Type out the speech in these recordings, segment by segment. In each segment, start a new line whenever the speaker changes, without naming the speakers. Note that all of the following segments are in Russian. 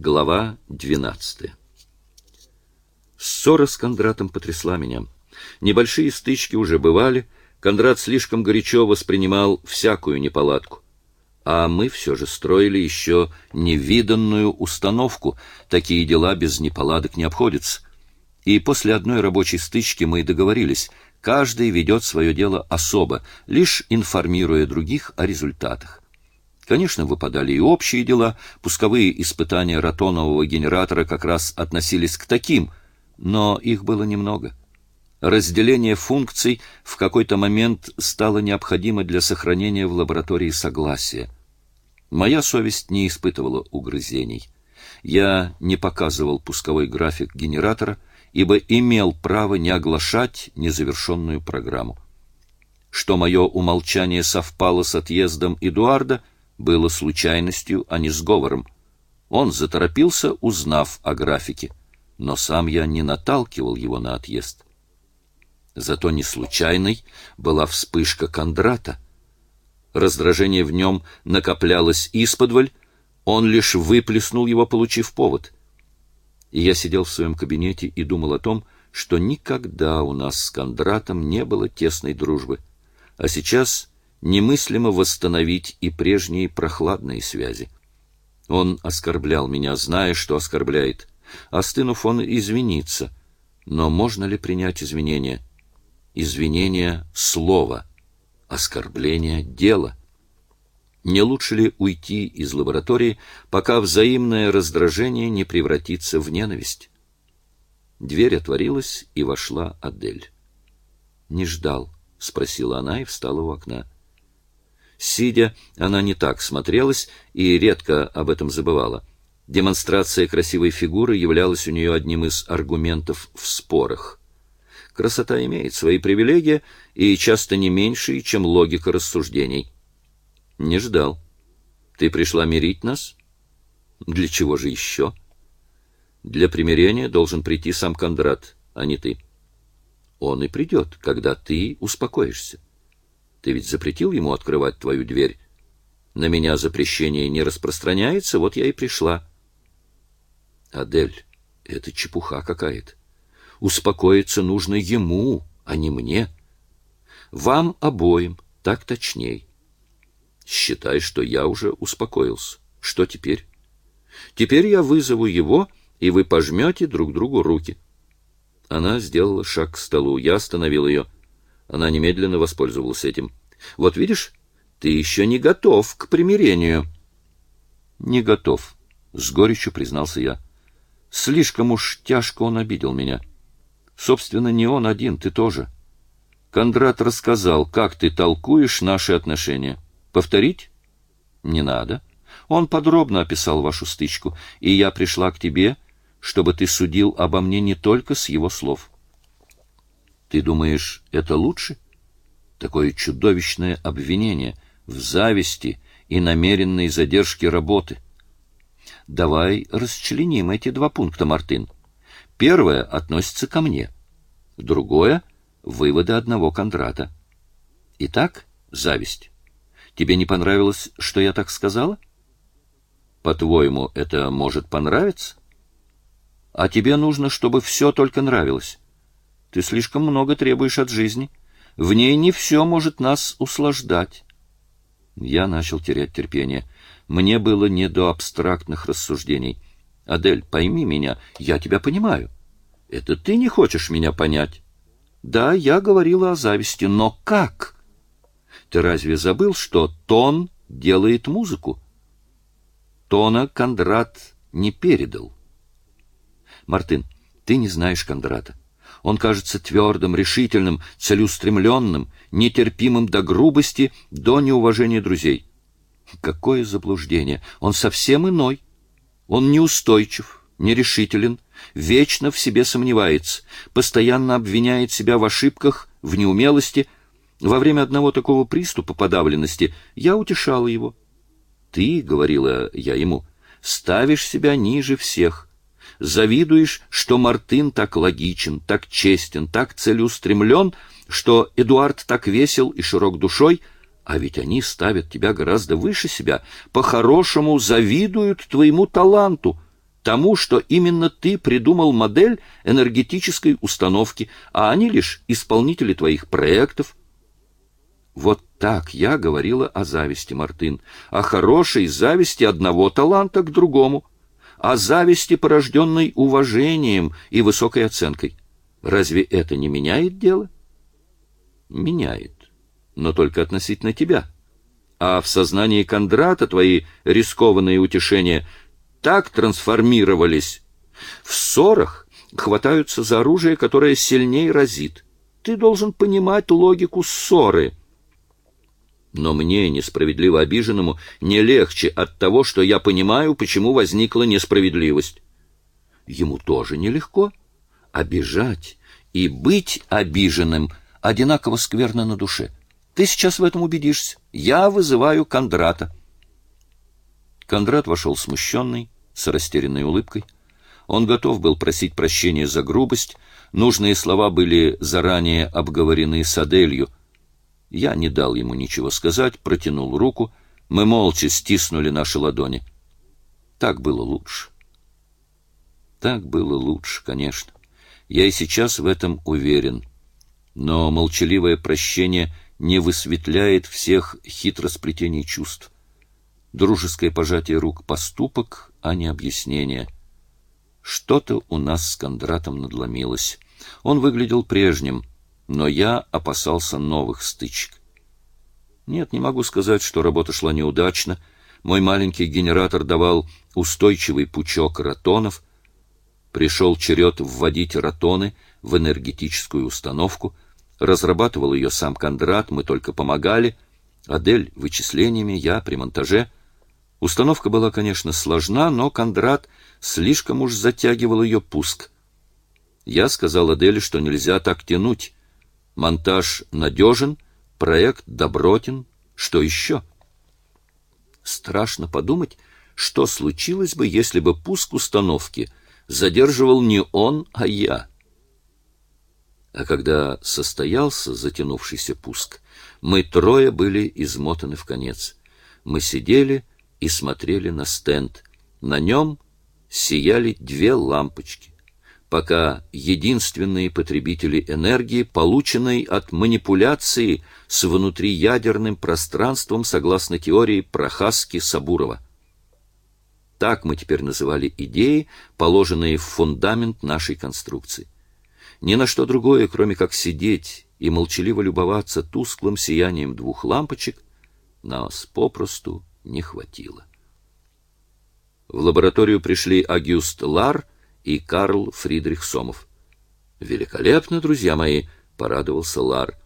Глава 12. Ссора с Кондратом потрясла меня. Небольшие стычки уже бывали, Кондрат слишком горячо воспринимал всякую неполадку. А мы все же строили еще невиданную установку, такие дела без неполадок не обходятся. И после одной рабочей стычки мы договорились, каждый ведет свое дело особо, лишь информируя других о результатах. Конечно, выпадали и общие дела, пусковые испытания ротонового генератора как раз относились к таким, но их было немного. Разделение функций в какой-то момент стало необходимо для сохранения в лаборатории согласия. Моя совесть не испытывала угрызений. Я не показывал пусковой график генератора, ибо имел право не оглашать незавершенную программу. Что мое умолчание совпало с отъездом Эдуарда — было случайностью, а не сговором. Он заторопился, узнав о графике, но сам я не наталкивал его на отъезд. Зато не случайной была вспышка Кондрата. Раздражение в нем накоплялось исподволь, он лишь выплеснул его, получив повод. И я сидел в своем кабинете и думал о том, что никогда у нас с Кондратом не было тесной дружбы. А сейчас немыслимо восстановить и прежние прохладные связи. Он оскорблял меня, зная, что оскорбляет. Остынув, он извинится. Но можно ли принять извинения? Извинения — слово, оскорбление — дело. Не лучше ли уйти из лаборатории, пока взаимное раздражение не превратится в ненависть? Дверь отворилась, и вошла Адель. «Не ждал?» — спросила она и встала у окна. Сидя, она не так смотрелась и редко об этом забывала. Демонстрация красивой фигуры являлась у нее одним из аргументов в спорах. Красота имеет свои привилегии и часто не меньшие, чем логика рассуждений. Не ждал. Ты пришла мирить нас? Для чего же еще? Для примирения должен прийти сам Кондрат, а не ты. Он и придет, когда ты успокоишься. Ты ведь запретил ему открывать твою дверь. На меня запрещение не распространяется, вот я и пришла. Адель, это чепуха какая-то. Успокоиться нужно ему, а не мне. Вам обоим, так точней. Считай, что я уже успокоился. Что теперь? Теперь я вызову его, и вы пожмете друг другу руки. Она сделала шаг к столу. Я остановил ее. — она немедленно воспользовалась этим. Вот видишь, ты еще не готов к примирению. Не готов, с горечью признался я. Слишком уж тяжко он обидел меня. Собственно, не он один, ты тоже. Кондрат рассказал, как ты толкуешь наши отношения. Повторить? Не надо. Он подробно описал вашу стычку, и я пришла к тебе, чтобы ты судил обо мне не только с его слов. Ты думаешь, это лучше? Такое чудовищное обвинение в зависти и намеренной задержке работы. Давай расчленим эти два пункта, Мартин. Первое относится ко мне. Другое — выводы одного Кондрата. Итак, зависть. Тебе не понравилось, что я так сказала? По-твоему, это может понравиться? А тебе нужно, чтобы все только нравилось. Ты слишком много требуешь от жизни. В ней не все может нас услаждать. Я начал терять терпение. Мне было не до абстрактных рассуждений. Адель, пойми меня, я тебя понимаю. Это ты не хочешь меня понять. Да, я говорила о зависти, но как? Ты разве забыл, что тон делает музыку? Тона Кондрат не передал. Мартин, ты не знаешь Кондрата. Он кажется твердым, решительным, целеустремленным, нетерпимым до грубости, до неуважения друзей. Какое заблуждение! Он совсем иной. Он неустойчив, нерешителен, вечно в себе сомневается, постоянно обвиняет себя в ошибках, в неумелости. Во время одного такого приступа подавленности я утешала его. «Ты, — говорила я ему, — ставишь себя ниже всех, завидуешь, что Мартын так логичен, так честен, так целеустремлен, что Эдуард так весел и широк душой, а ведь они ставят тебя гораздо выше себя, по-хорошему завидуют твоему таланту. тому, что именно ты придумал модель энергетической установки, а они лишь исполнители твоих проектов. Вот так я говорила о зависти, Мартын, о хорошей зависти одного таланта к другому, о зависти, порожденной уважением и высокой оценкой. Разве это не меняет дело? Меняет, но только относительно тебя. А в сознании Кондрата твои рискованные утешения так трансформировались. В ссорах хватаются за оружие, которое сильнее разит. Ты должен понимать логику ссоры. Но мне, несправедливо обиженному, не легче от того, что я понимаю, почему возникла несправедливость. Ему тоже нелегко. Обижать и быть обиженным одинаково скверно на душе. Ты сейчас в этом убедишься. Я вызываю Кондрата. Кондрат вошел смущенный, с растерянной улыбкой. Он готов был просить прощения за грубость. Нужные слова были заранее обговорены с Аделью. Я не дал ему ничего сказать, протянул руку. Мы молча стиснули наши ладони. Так было лучше. Так было лучше, конечно. Я и сейчас в этом уверен. Но молчаливое прощение не высветляет всех хитросплетений чувств. Дружеское пожатие рук — поступок, а не объяснение. Что-то у нас с Кондратом надломилось. Он выглядел прежним, но я опасался новых стычек. Нет, не могу сказать, что работа шла неудачно. Мой маленький генератор давал устойчивый пучок ротонов. Пришел черед вводить ротоны в энергетическую установку. Разрабатывал ее сам Кондрат, мы только помогали. Адель вычислениями, я при монтаже — Установка была, конечно, сложна, но Кондрат слишком уж затягивал ее пуск. Я сказал Аделе, что нельзя так тянуть. Монтаж надежен, проект добротен. Что еще? Страшно подумать, что случилось бы, если бы пуск установки задерживал не он, а я. А когда состоялся затянувшийся пуск, мы трое были измотаны в конец. Мы сидели и смотрели на стенд. На нем сияли две лампочки, пока единственные потребители энергии, полученной от манипуляции с внутриядерным пространством согласно теории Прохаски-Сабурова. Так мы теперь называли идеи, положенные в фундамент нашей конструкции. Ни на что другое, кроме как сидеть и молчаливо любоваться тусклым сиянием двух лампочек, нас попросту не хватило. В лабораторию пришли Агюст Лар и Карл Фридрих Сомов. «Великолепно, друзья мои!» — порадовался Лар.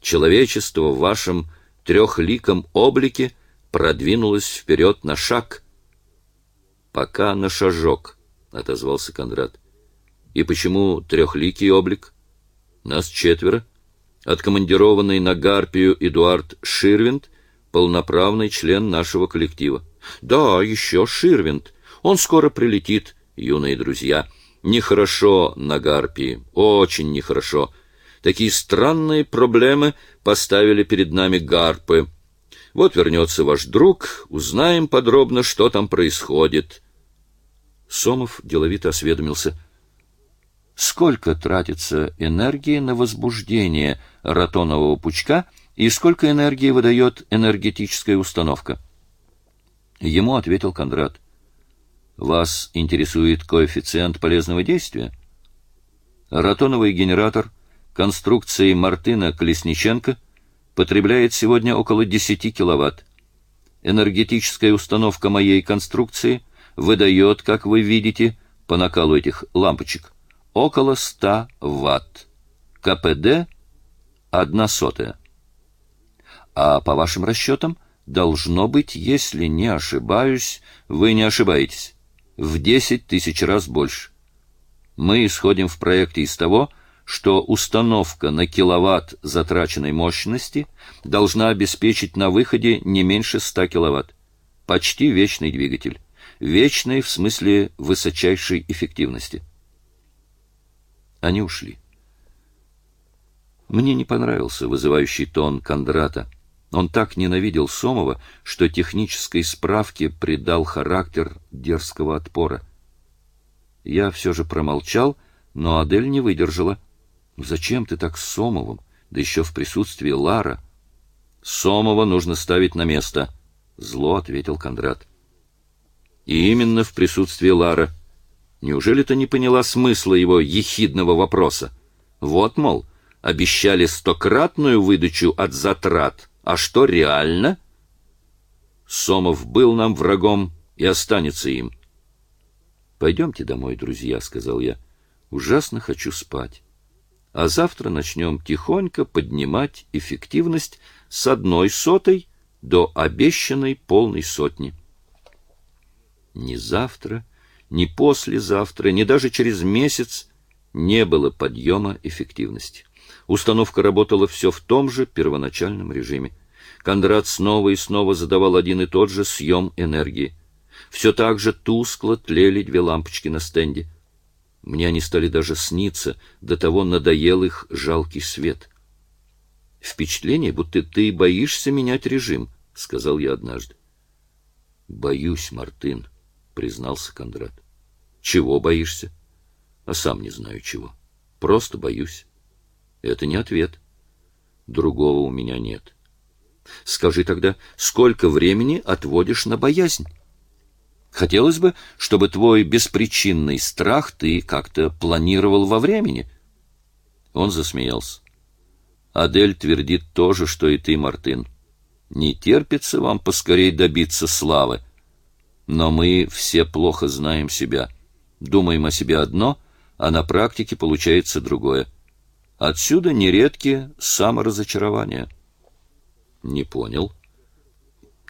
«Человечество в вашем трехликом облике продвинулось вперед на шаг». «Пока на шажок», — отозвался Кондрат. «И почему трехликий облик? Нас четверо. Откомандированный на Гарпию Эдуард Ширвинд полноправный член нашего коллектива. Да, еще Ширвинд. Он скоро прилетит, юные друзья. Нехорошо на Гарпии, очень нехорошо. Такие странные проблемы поставили перед нами гарпы. Вот вернется ваш друг, узнаем подробно, что там происходит. Сомов деловито осведомился. Сколько тратится энергии на возбуждение ротонового пучка — и сколько энергии выдает энергетическая установка? Ему ответил Кондрат. Вас интересует коэффициент полезного действия? Ротоновый генератор конструкции Мартына Колесниченко потребляет сегодня около 10 киловатт. Энергетическая установка моей конструкции выдает, как вы видите, по накалу этих лампочек, около 100 ватт. КПД — одна сотая. А по вашим расчетам, должно быть, если не ошибаюсь, вы не ошибаетесь, в десять тысяч раз больше. Мы исходим в проекте из того, что установка на киловатт затраченной мощности должна обеспечить на выходе не меньше 100 киловатт. Почти вечный двигатель. Вечный в смысле высочайшей эффективности. Они ушли. Мне не понравился вызывающий тон Кондрата. Он так ненавидел Сомова, что технической справке придал характер дерзкого отпора. Я все же промолчал, но Адель не выдержала. «Зачем ты так с Сомовым, да еще в присутствии Лара?» «Сомова нужно ставить на место», — зло ответил Кондрат. «И именно в присутствии Лара. Неужели ты не поняла смысла его ехидного вопроса? Вот, мол, обещали стократную выдачу от затрат, а что реально?» Сомов был нам врагом и останется им. «Пойдемте домой, друзья», — сказал я. «Ужасно хочу спать. А завтра начнем тихонько поднимать эффективность с одной сотой до обещанной полной сотни». Ни завтра, ни послезавтра, ни даже через месяц не было подъема эффективности. Установка работала все в том же первоначальном режиме. Кондрат снова и снова задавал один и тот же съем энергии. Все так же тускло тлели две лампочки на стенде. Мне они стали даже сниться, до того надоел их жалкий свет. «Впечатление, будто ты боишься менять режим», — сказал я однажды. «Боюсь, Мартын», — признался Кондрат. «Чего боишься?» «А сам не знаю чего. Просто боюсь». «Это не ответ. Другого у меня нет». «Скажи тогда, сколько времени отводишь на боязнь?» Хотелось бы, чтобы твой беспричинный страх ты как-то планировал во времени. Он засмеялся. Адель твердит то же, что и ты, Мартин. Не терпится вам поскорей добиться славы. Но мы все плохо знаем себя. Думаем о себе одно, а на практике получается другое. Отсюда нередки саморазочарования. Не понял.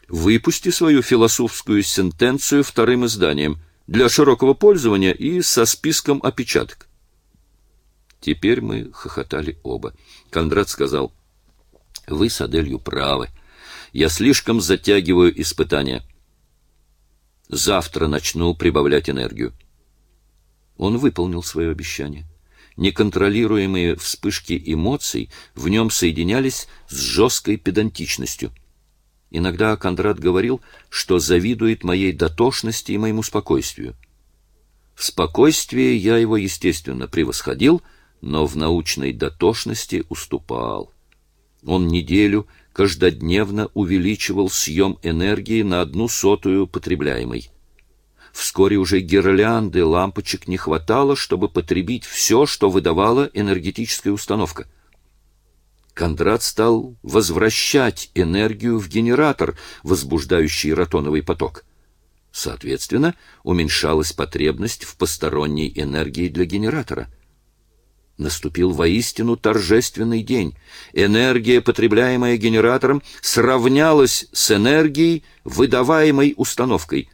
Выпусти свою философскую сентенцию вторым изданием для широкого пользования и со списком опечаток. Теперь мы хохотали оба. Кондрат сказал, «Вы с Аделью правы. Я слишком затягиваю испытания. Завтра начну прибавлять энергию». Он выполнил свое обещание. Неконтролируемые вспышки эмоций в нем соединялись с жесткой педантичностью — Иногда Кондрат говорил, что завидует моей дотошности и моему спокойствию. В спокойствии я его, естественно, превосходил, но в научной дотошности уступал. Он неделю каждодневно увеличивал съем энергии на одну сотую потребляемой. Вскоре уже гирлянды лампочек не хватало, чтобы потребить все, что выдавала энергетическая установка — Кондрат стал возвращать энергию в генератор, возбуждающий ротоновый поток. Соответственно, уменьшалась потребность в посторонней энергии для генератора. Наступил воистину торжественный день. Энергия, потребляемая генератором, сравнялась с энергией, выдаваемой установкой.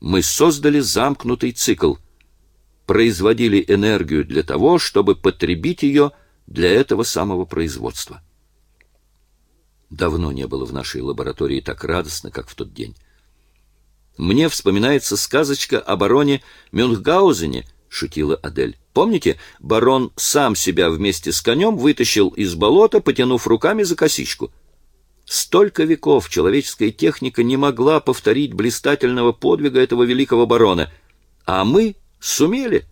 Мы создали замкнутый цикл. Производили энергию для того, чтобы потребить ее – для этого самого производства. Давно не было в нашей лаборатории так радостно, как в тот день. Мне вспоминается сказочка о бароне Мюнхгаузене, шутила Адель. Помните, барон сам себя вместе с конем вытащил из болота, потянув руками за косичку. Столько веков человеческая техника не могла повторить блистательного подвига этого великого барона, а мы сумели.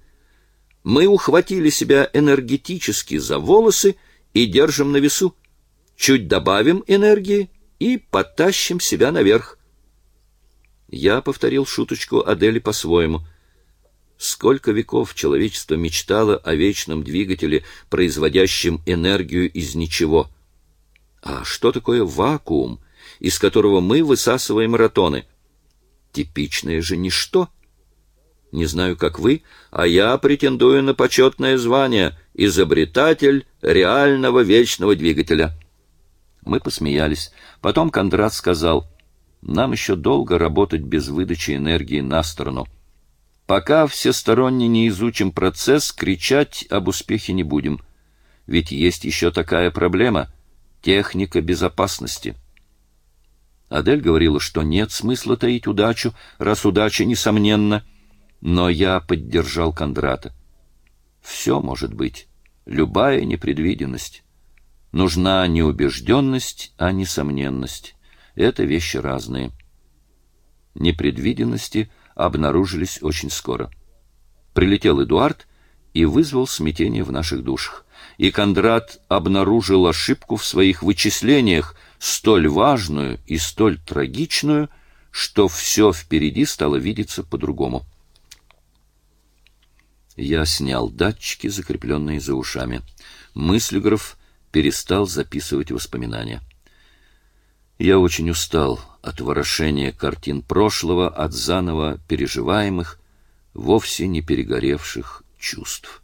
Мы ухватили себя энергетически за волосы и держим на весу. Чуть добавим энергии и потащим себя наверх. Я повторил шуточку Адели по-своему. Сколько веков человечество мечтало о вечном двигателе, производящем энергию из ничего. А что такое вакуум, из которого мы высасываем ротоны? Типичное же ничто — не знаю, как вы, а я претендую на почетное звание изобретатель реального вечного двигателя. Мы посмеялись. Потом Кондрат сказал: "Нам еще долго работать без выдачи энергии на сторону. Пока всесторонне не изучим процесс, кричать об успехе не будем. Ведь есть еще такая проблема техника безопасности". Адель говорила, что нет смысла таить удачу, раз удача несомненна. Но я поддержал Кондрата. Все может быть, любая непредвиденность. Нужна не убежденность, а несомненность. Это вещи разные. Непредвиденности обнаружились очень скоро. Прилетел Эдуард и вызвал смятение в наших душах. И Кондрат обнаружил ошибку в своих вычислениях, столь важную и столь трагичную, что все впереди стало видеться по-другому. Я снял датчики, закрепленные за ушами. Мыслеграф перестал записывать воспоминания. Я очень устал от ворошения картин прошлого, от заново переживаемых, вовсе не перегоревших чувств.